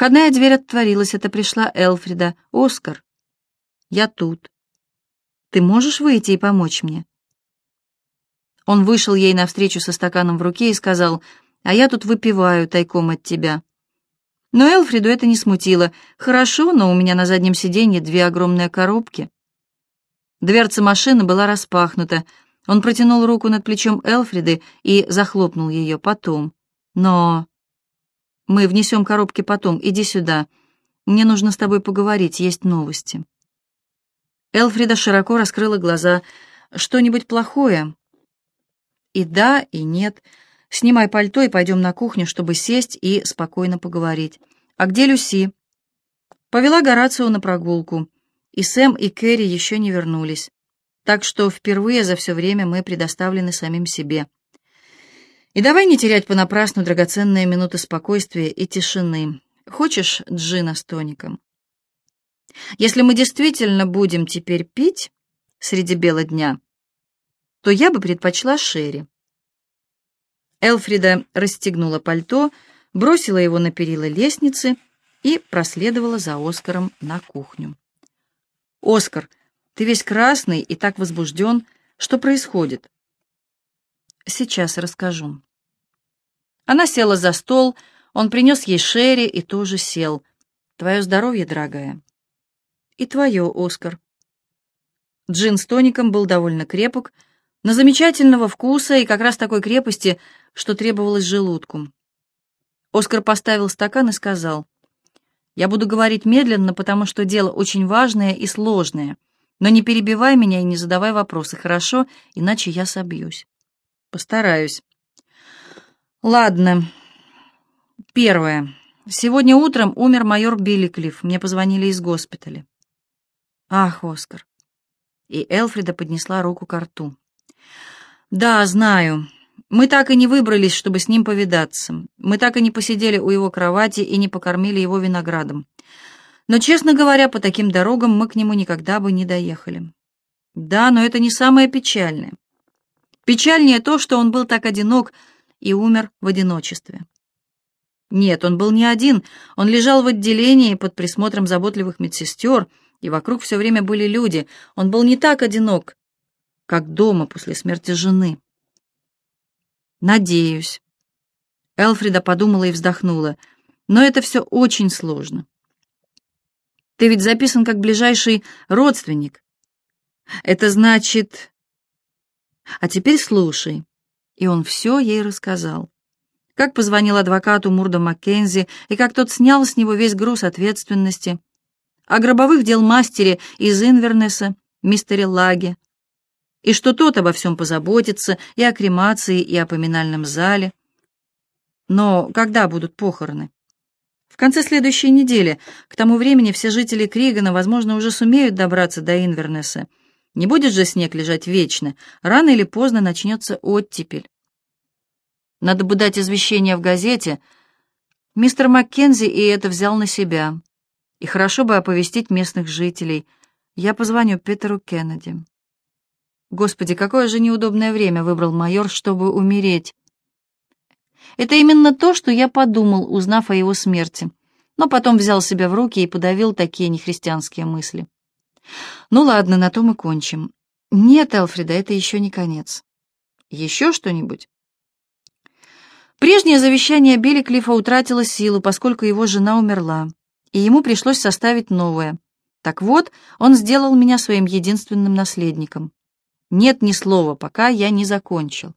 Входная дверь отворилась, это пришла Элфрида. «Оскар, я тут. Ты можешь выйти и помочь мне?» Он вышел ей навстречу со стаканом в руке и сказал, «А я тут выпиваю тайком от тебя». Но Элфриду это не смутило. «Хорошо, но у меня на заднем сиденье две огромные коробки». Дверца машины была распахнута. Он протянул руку над плечом Элфриды и захлопнул ее потом. «Но...» «Мы внесем коробки потом. Иди сюда. Мне нужно с тобой поговорить. Есть новости». Элфрида широко раскрыла глаза. «Что-нибудь плохое?» «И да, и нет. Снимай пальто и пойдем на кухню, чтобы сесть и спокойно поговорить. А где Люси?» Повела Горацио на прогулку. И Сэм, и Кэрри еще не вернулись. Так что впервые за все время мы предоставлены самим себе. И давай не терять понапрасну драгоценные минуты спокойствия и тишины. Хочешь джина с тоником? Если мы действительно будем теперь пить среди бела дня, то я бы предпочла Шерри. Элфрида расстегнула пальто, бросила его на перила лестницы и проследовала за Оскаром на кухню. «Оскар, ты весь красный и так возбужден. Что происходит?» «Сейчас расскажу». Она села за стол, он принес ей Шерри и тоже сел. «Твое здоровье, дорогая». «И твое, Оскар». Джин с тоником был довольно крепок, но замечательного вкуса и как раз такой крепости, что требовалось желудку. Оскар поставил стакан и сказал, «Я буду говорить медленно, потому что дело очень важное и сложное, но не перебивай меня и не задавай вопросы, хорошо? Иначе я собьюсь». «Постараюсь». «Ладно. Первое. Сегодня утром умер майор Билликлифф. Мне позвонили из госпиталя». «Ах, Оскар». И Элфрида поднесла руку к рту. «Да, знаю. Мы так и не выбрались, чтобы с ним повидаться. Мы так и не посидели у его кровати и не покормили его виноградом. Но, честно говоря, по таким дорогам мы к нему никогда бы не доехали. Да, но это не самое печальное. Печальнее то, что он был так одинок и умер в одиночестве. Нет, он был не один. Он лежал в отделении под присмотром заботливых медсестер, и вокруг все время были люди. Он был не так одинок, как дома после смерти жены. Надеюсь. Элфрида подумала и вздохнула. Но это все очень сложно. Ты ведь записан как ближайший родственник. Это значит... А теперь слушай. И он все ей рассказал. Как позвонил адвокату Мурда Маккензи, и как тот снял с него весь груз ответственности. О гробовых дел мастере из Инвернеса, мистере Лаге, и что тот обо всем позаботится, и о кремации, и о поминальном зале. Но когда будут похороны? В конце следующей недели. К тому времени все жители Кригана, возможно, уже сумеют добраться до Инвернеса. Не будет же снег лежать вечно. Рано или поздно начнется оттепель. Надо бы дать извещение в газете. Мистер Маккензи и это взял на себя. И хорошо бы оповестить местных жителей. Я позвоню Петеру Кеннеди. Господи, какое же неудобное время выбрал майор, чтобы умереть. Это именно то, что я подумал, узнав о его смерти, но потом взял себя в руки и подавил такие нехристианские мысли. Ну ладно, на том и кончим. Нет, Элфрида, это еще не конец. Еще что-нибудь? Прежнее завещание Билли Клиффа утратило силу, поскольку его жена умерла, и ему пришлось составить новое. Так вот, он сделал меня своим единственным наследником. Нет ни слова, пока я не закончил.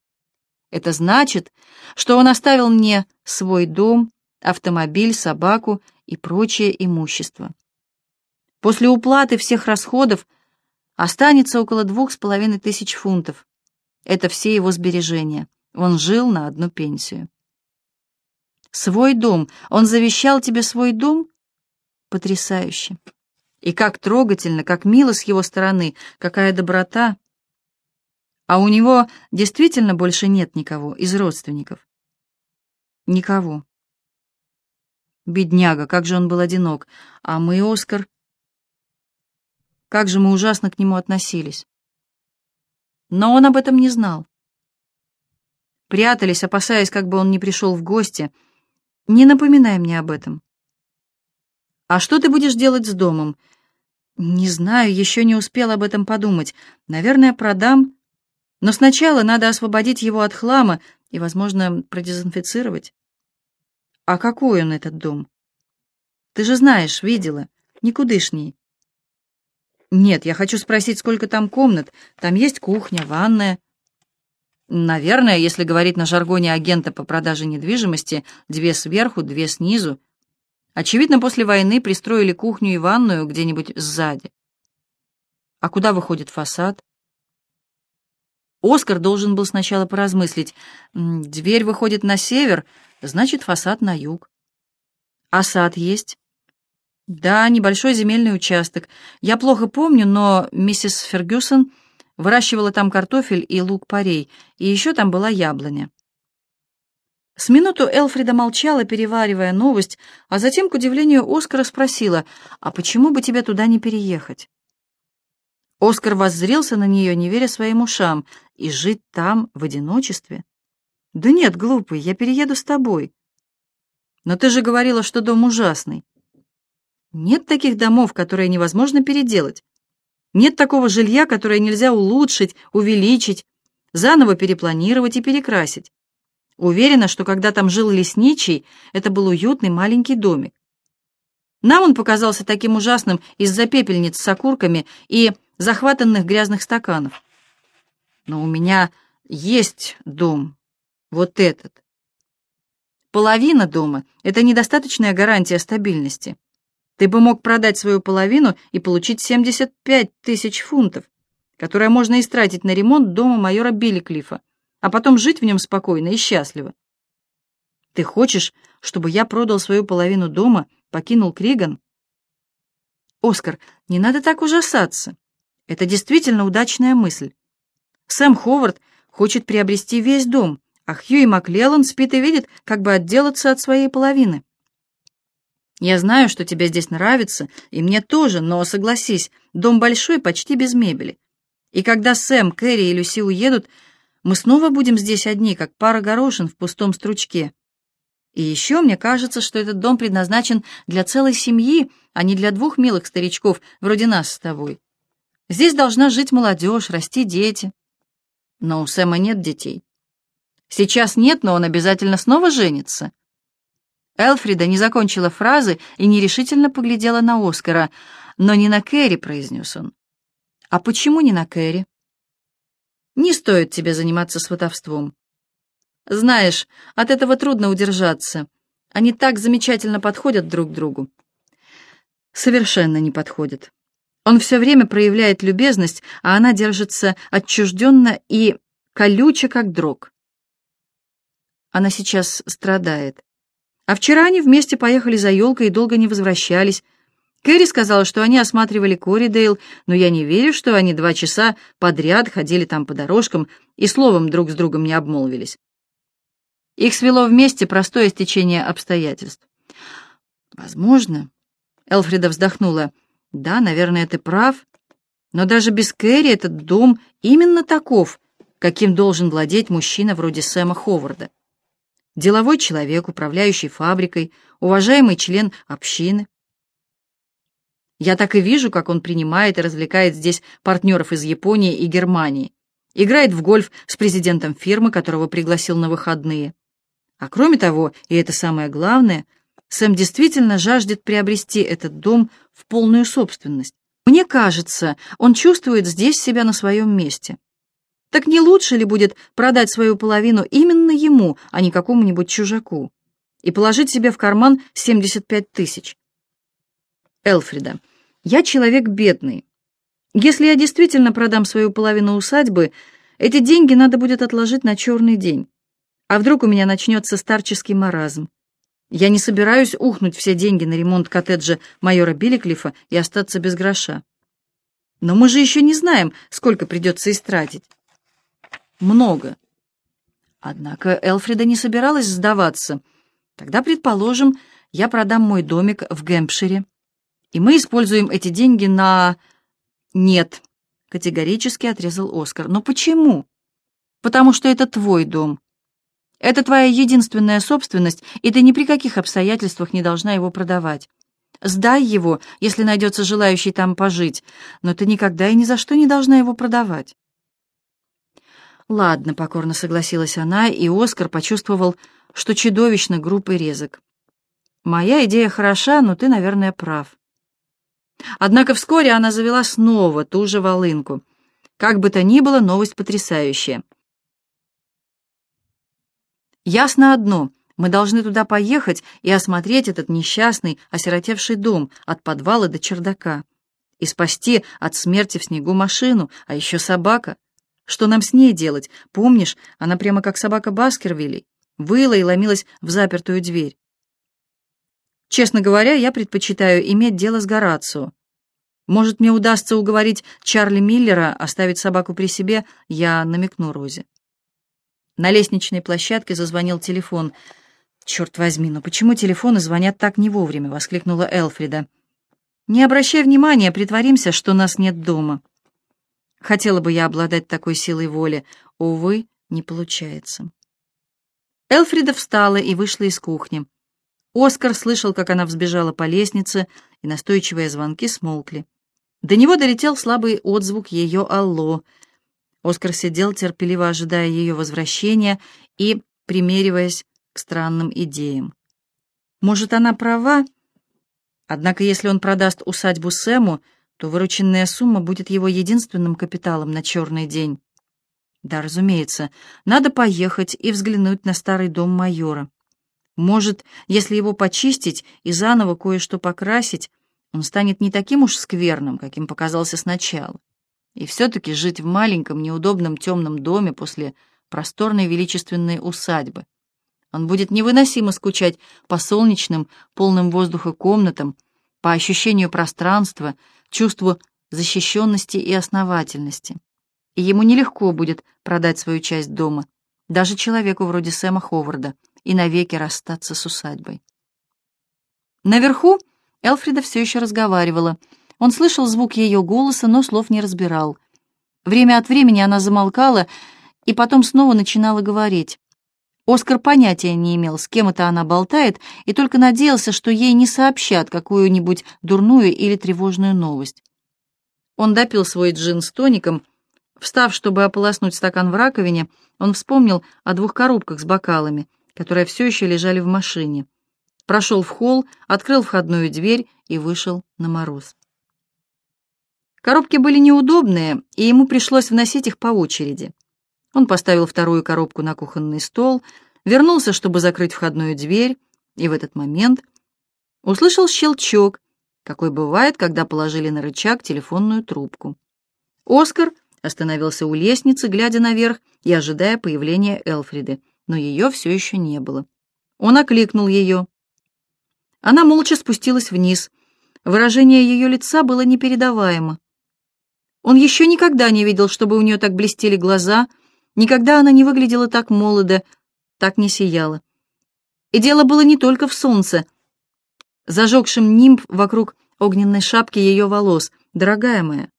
Это значит, что он оставил мне свой дом, автомобиль, собаку и прочее имущество. После уплаты всех расходов останется около двух с половиной тысяч фунтов. Это все его сбережения. Он жил на одну пенсию. Свой дом. Он завещал тебе свой дом? Потрясающе. И как трогательно, как мило с его стороны, какая доброта. А у него действительно больше нет никого из родственников? Никого. Бедняга, как же он был одинок. А мы, Оскар, как же мы ужасно к нему относились. Но он об этом не знал. Прятались, опасаясь, как бы он не пришел в гости. Не напоминай мне об этом. «А что ты будешь делать с домом?» «Не знаю, еще не успел об этом подумать. Наверное, продам. Но сначала надо освободить его от хлама и, возможно, продезинфицировать». «А какой он, этот дом?» «Ты же знаешь, видела. Никудышний». «Нет, я хочу спросить, сколько там комнат. Там есть кухня, ванная». «Наверное, если говорить на жаргоне агента по продаже недвижимости, две сверху, две снизу, Очевидно, после войны пристроили кухню и ванную где-нибудь сзади. А куда выходит фасад? Оскар должен был сначала поразмыслить. Дверь выходит на север, значит, фасад на юг. А сад есть? Да, небольшой земельный участок. Я плохо помню, но миссис Фергюсон выращивала там картофель и лук-порей, и еще там была яблоня. С минуту Элфрида молчала, переваривая новость, а затем, к удивлению Оскара, спросила, «А почему бы тебе туда не переехать?» Оскар воззрелся на нее, не веря своим ушам, и жить там, в одиночестве. «Да нет, глупый, я перееду с тобой». «Но ты же говорила, что дом ужасный». «Нет таких домов, которые невозможно переделать. Нет такого жилья, которое нельзя улучшить, увеличить, заново перепланировать и перекрасить. Уверена, что когда там жил лесничий, это был уютный маленький домик. Нам он показался таким ужасным из-за пепельниц с окурками и захватанных грязных стаканов. Но у меня есть дом, вот этот. Половина дома — это недостаточная гарантия стабильности. Ты бы мог продать свою половину и получить 75 тысяч фунтов, которые можно истратить на ремонт дома майора Билликлифа а потом жить в нем спокойно и счастливо. Ты хочешь, чтобы я продал свою половину дома, покинул Криган? Оскар, не надо так ужасаться. Это действительно удачная мысль. Сэм Ховард хочет приобрести весь дом, а Хьюи Маклеллан спит и видит, как бы отделаться от своей половины. Я знаю, что тебе здесь нравится, и мне тоже, но согласись, дом большой, почти без мебели. И когда Сэм, Кэрри и Люси уедут, мы снова будем здесь одни, как пара горошин в пустом стручке. И еще мне кажется, что этот дом предназначен для целой семьи, а не для двух милых старичков, вроде нас с тобой. Здесь должна жить молодежь, расти дети. Но у Сэма нет детей. Сейчас нет, но он обязательно снова женится. Элфрида не закончила фразы и нерешительно поглядела на Оскара. «Но не на Кэрри», — произнес он. «А почему не на Кэрри?» Не стоит тебе заниматься сватовством. Знаешь, от этого трудно удержаться. Они так замечательно подходят друг другу. Совершенно не подходят. Он все время проявляет любезность, а она держится отчужденно и колюче, как дрог. Она сейчас страдает. А вчера они вместе поехали за елкой и долго не возвращались, Кэрри сказала, что они осматривали Коридейл, но я не верю, что они два часа подряд ходили там по дорожкам и словом друг с другом не обмолвились. Их свело вместе простое стечение обстоятельств. Возможно. Элфрида вздохнула. Да, наверное, ты прав. Но даже без Кэрри этот дом именно таков, каким должен владеть мужчина вроде Сэма Ховарда. Деловой человек, управляющий фабрикой, уважаемый член общины. Я так и вижу, как он принимает и развлекает здесь партнеров из Японии и Германии. Играет в гольф с президентом фирмы, которого пригласил на выходные. А кроме того, и это самое главное, Сэм действительно жаждет приобрести этот дом в полную собственность. Мне кажется, он чувствует здесь себя на своем месте. Так не лучше ли будет продать свою половину именно ему, а не какому-нибудь чужаку, и положить себе в карман 75 тысяч? Элфрида, я человек бедный. Если я действительно продам свою половину усадьбы, эти деньги надо будет отложить на черный день. А вдруг у меня начнется старческий маразм? Я не собираюсь ухнуть все деньги на ремонт коттеджа майора Билликлифа и остаться без гроша. Но мы же еще не знаем, сколько придется истратить. Много. Однако Элфрида не собиралась сдаваться. Тогда, предположим, я продам мой домик в Гэмпшире и мы используем эти деньги на... Нет, категорически отрезал Оскар. Но почему? Потому что это твой дом. Это твоя единственная собственность, и ты ни при каких обстоятельствах не должна его продавать. Сдай его, если найдется желающий там пожить, но ты никогда и ни за что не должна его продавать. Ладно, покорно согласилась она, и Оскар почувствовал, что чудовищно груб резок. Моя идея хороша, но ты, наверное, прав. Однако вскоре она завела снова ту же волынку. Как бы то ни было, новость потрясающая. Ясно одно — мы должны туда поехать и осмотреть этот несчастный, осиротевший дом от подвала до чердака. И спасти от смерти в снегу машину, а еще собака. Что нам с ней делать? Помнишь, она прямо как собака Баскервилей. Выла и ломилась в запертую дверь. Честно говоря, я предпочитаю иметь дело с Горацио. Может, мне удастся уговорить Чарли Миллера оставить собаку при себе, я намекну Розе. На лестничной площадке зазвонил телефон — «Черт возьми, но почему телефоны звонят так не вовремя?» — воскликнула Элфрида. «Не обращай внимания, притворимся, что нас нет дома». Хотела бы я обладать такой силой воли. Увы, не получается. Элфрида встала и вышла из кухни. Оскар слышал, как она взбежала по лестнице, и настойчивые звонки смолкли. До него долетел слабый отзвук ее «Алло». Оскар сидел, терпеливо ожидая ее возвращения и примериваясь к странным идеям. Может, она права? Однако, если он продаст усадьбу Сэму, то вырученная сумма будет его единственным капиталом на черный день. Да, разумеется, надо поехать и взглянуть на старый дом майора. Может, если его почистить и заново кое-что покрасить, он станет не таким уж скверным, каким показался сначала. И все-таки жить в маленьком, неудобном темном доме после просторной величественной усадьбы. Он будет невыносимо скучать по солнечным, полным воздуха комнатам, по ощущению пространства, чувству защищенности и основательности. И ему нелегко будет продать свою часть дома, даже человеку вроде Сэма Ховарда, и навеки расстаться с усадьбой. Наверху Элфрида все еще разговаривала. Он слышал звук ее голоса, но слов не разбирал. Время от времени она замолкала и потом снова начинала говорить. Оскар понятия не имел, с кем это она болтает, и только надеялся, что ей не сообщат какую-нибудь дурную или тревожную новость. Он допил свой джин с тоником. Встав, чтобы ополоснуть стакан в раковине, он вспомнил о двух коробках с бокалами, которые все еще лежали в машине. Прошел в холл, открыл входную дверь и вышел на мороз. Коробки были неудобные, и ему пришлось вносить их по очереди. Он поставил вторую коробку на кухонный стол, вернулся, чтобы закрыть входную дверь, и в этот момент услышал щелчок, какой бывает, когда положили на рычаг телефонную трубку. Оскар остановился у лестницы, глядя наверх и ожидая появления Элфриды, но ее все еще не было. Он окликнул ее. Она молча спустилась вниз. Выражение ее лица было непередаваемо. Он еще никогда не видел, чтобы у нее так блестели глаза — Никогда она не выглядела так молодо, так не сияла. И дело было не только в солнце, зажегшем нимб вокруг огненной шапки ее волос, дорогая моя.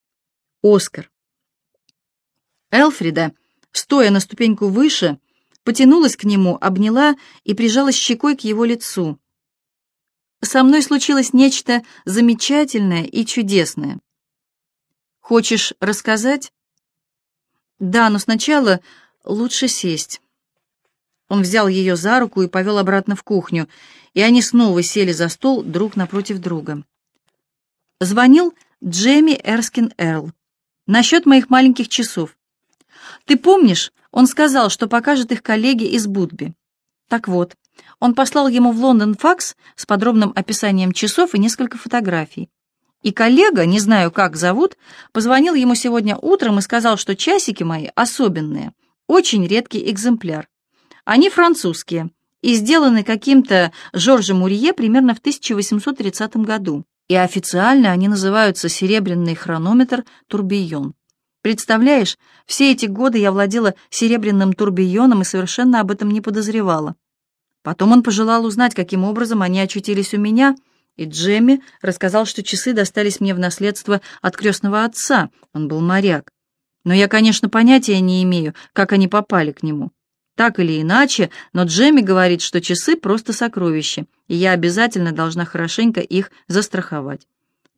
Оскар. Элфрида, стоя на ступеньку выше, потянулась к нему, обняла и прижалась щекой к его лицу. «Со мной случилось нечто замечательное и чудесное. Хочешь рассказать?» «Да, но сначала лучше сесть». Он взял ее за руку и повел обратно в кухню, и они снова сели за стол друг напротив друга. Звонил Джейми Эрскин Эрл. Насчет моих маленьких часов. Ты помнишь, он сказал, что покажет их коллеге из Будби. Так вот, он послал ему в Лондон факс с подробным описанием часов и несколько фотографий. И коллега, не знаю, как зовут, позвонил ему сегодня утром и сказал, что часики мои особенные, очень редкий экземпляр. Они французские и сделаны каким-то Жоржем Мурье примерно в 1830 году. И официально они называются «Серебряный хронометр Турбион». Представляешь, все эти годы я владела серебряным турбионом и совершенно об этом не подозревала. Потом он пожелал узнать, каким образом они очутились у меня — и Джемми рассказал, что часы достались мне в наследство от крестного отца, он был моряк. Но я, конечно, понятия не имею, как они попали к нему. Так или иначе, но Джемми говорит, что часы просто сокровища, и я обязательно должна хорошенько их застраховать.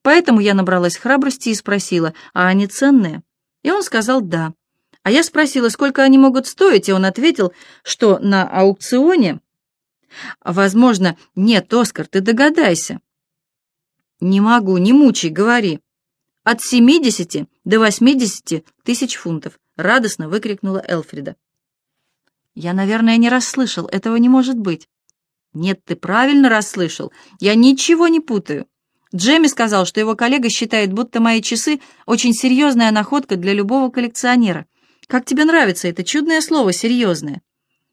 Поэтому я набралась храбрости и спросила, а они ценные? И он сказал «да». А я спросила, сколько они могут стоить, и он ответил, что на аукционе... Возможно, нет, Оскар, ты догадайся. Не могу, не мучай, говори. От 70 до 80 тысяч фунтов, радостно выкрикнула Элфрида. Я, наверное, не расслышал, этого не может быть. Нет, ты правильно расслышал, я ничего не путаю. Джемми сказал, что его коллега считает, будто мои часы очень серьезная находка для любого коллекционера. Как тебе нравится это чудное слово «серьезное»?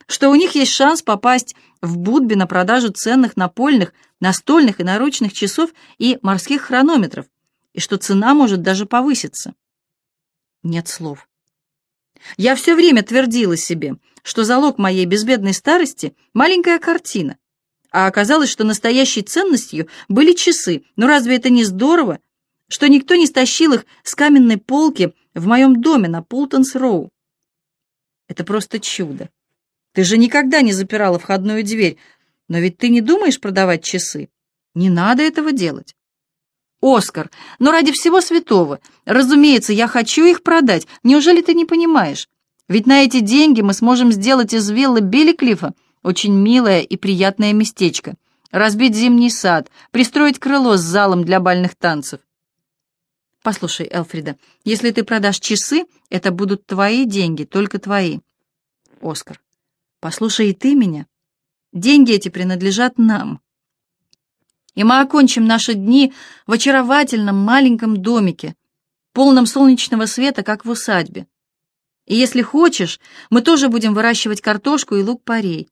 Что у них есть шанс попасть в Будби на продажу ценных напольных, настольных и наручных часов и морских хронометров, и что цена может даже повыситься. Нет слов. Я все время твердила себе, что залог моей безбедной старости — маленькая картина, а оказалось, что настоящей ценностью были часы. Но разве это не здорово, что никто не стащил их с каменной полки в моем доме на Пултонс-Роу? Это просто чудо. Ты же никогда не запирала входную дверь, но ведь ты не думаешь продавать часы? Не надо этого делать. Оскар, но ради всего святого, разумеется, я хочу их продать. Неужели ты не понимаешь? Ведь на эти деньги мы сможем сделать из виллы Билли Клиффа очень милое и приятное местечко, разбить зимний сад, пристроить крыло с залом для бальных танцев. Послушай, Элфрида, если ты продашь часы, это будут твои деньги, только твои. Оскар, послушай и ты меня. Деньги эти принадлежат нам и мы окончим наши дни в очаровательном маленьком домике, полном солнечного света, как в усадьбе. И если хочешь, мы тоже будем выращивать картошку и лук-порей.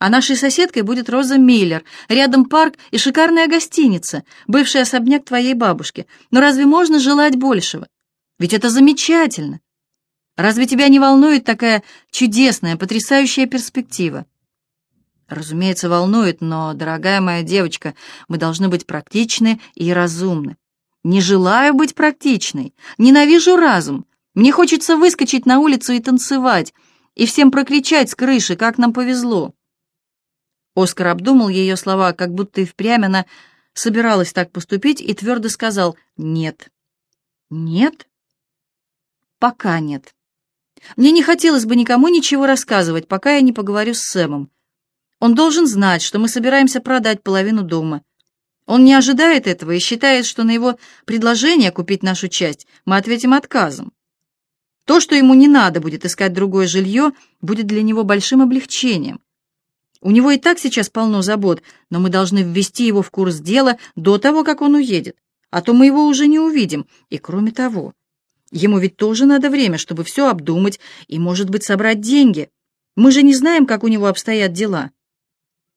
А нашей соседкой будет Роза Миллер, рядом парк и шикарная гостиница, бывший особняк твоей бабушки. Но разве можно желать большего? Ведь это замечательно. Разве тебя не волнует такая чудесная, потрясающая перспектива? Разумеется, волнует, но, дорогая моя девочка, мы должны быть практичны и разумны. Не желаю быть практичной, ненавижу разум. Мне хочется выскочить на улицу и танцевать, и всем прокричать с крыши, как нам повезло. Оскар обдумал ее слова, как будто и впрямь она собиралась так поступить, и твердо сказал «нет». «Нет?» «Пока нет. Мне не хотелось бы никому ничего рассказывать, пока я не поговорю с Сэмом. Он должен знать, что мы собираемся продать половину дома. Он не ожидает этого и считает, что на его предложение купить нашу часть мы ответим отказом. То, что ему не надо будет искать другое жилье, будет для него большим облегчением. У него и так сейчас полно забот, но мы должны ввести его в курс дела до того, как он уедет, а то мы его уже не увидим. И кроме того, ему ведь тоже надо время, чтобы все обдумать и, может быть, собрать деньги. Мы же не знаем, как у него обстоят дела.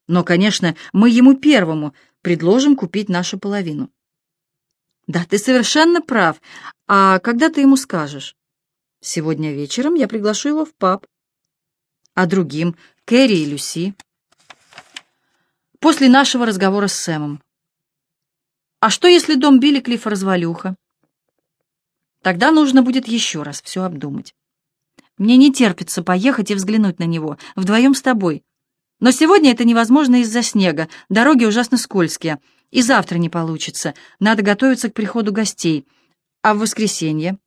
Но, конечно, мы ему первому предложим купить нашу половину. Да, ты совершенно прав. А когда ты ему скажешь? Сегодня вечером я приглашу его в паб. А другим, Кэрри и Люси? После нашего разговора с Сэмом. А что, если дом Билли Клиффа развалюха? Тогда нужно будет еще раз все обдумать. Мне не терпится поехать и взглянуть на него, вдвоем с тобой. Но сегодня это невозможно из-за снега, дороги ужасно скользкие. И завтра не получится, надо готовиться к приходу гостей. А в воскресенье?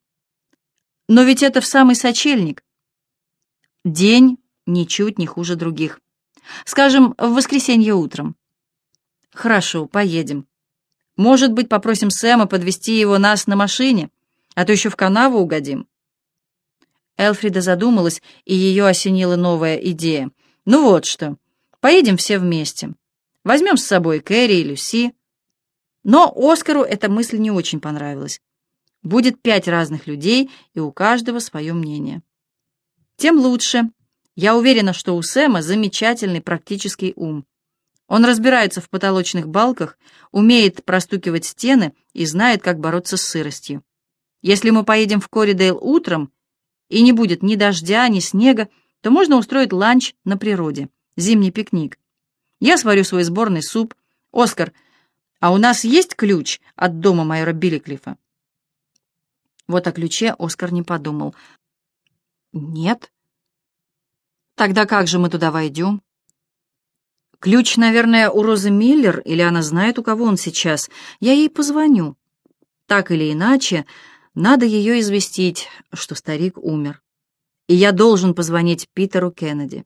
Но ведь это в самый сочельник. День ничуть не хуже других. Скажем, в воскресенье утром. Хорошо, поедем. Может быть, попросим Сэма подвести его нас на машине, а то еще в канаву угодим. Элфрида задумалась, и ее осенила новая идея. Ну вот что. Поедем все вместе. Возьмем с собой Кэрри и Люси. Но Оскару эта мысль не очень понравилась. Будет пять разных людей, и у каждого свое мнение. Тем лучше. Я уверена, что у Сэма замечательный практический ум. Он разбирается в потолочных балках, умеет простукивать стены и знает, как бороться с сыростью. Если мы поедем в Коридейл утром, и не будет ни дождя, ни снега, то можно устроить ланч на природе зимний пикник. Я сварю свой сборный суп. Оскар, а у нас есть ключ от дома майора Билликлифа? Вот о ключе Оскар не подумал. Нет. Тогда как же мы туда войдем? Ключ, наверное, у Розы Миллер, или она знает, у кого он сейчас. Я ей позвоню. Так или иначе, надо ее известить, что старик умер. И я должен позвонить Питеру Кеннеди.